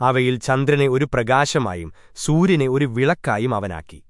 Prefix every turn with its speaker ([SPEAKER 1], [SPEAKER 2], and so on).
[SPEAKER 1] അവയിൽ ചന്ദ്രനെ ഒരു പ്രകാശമായും സൂര്യനെ ഒരു വിളക്കായും അവനാക്കി.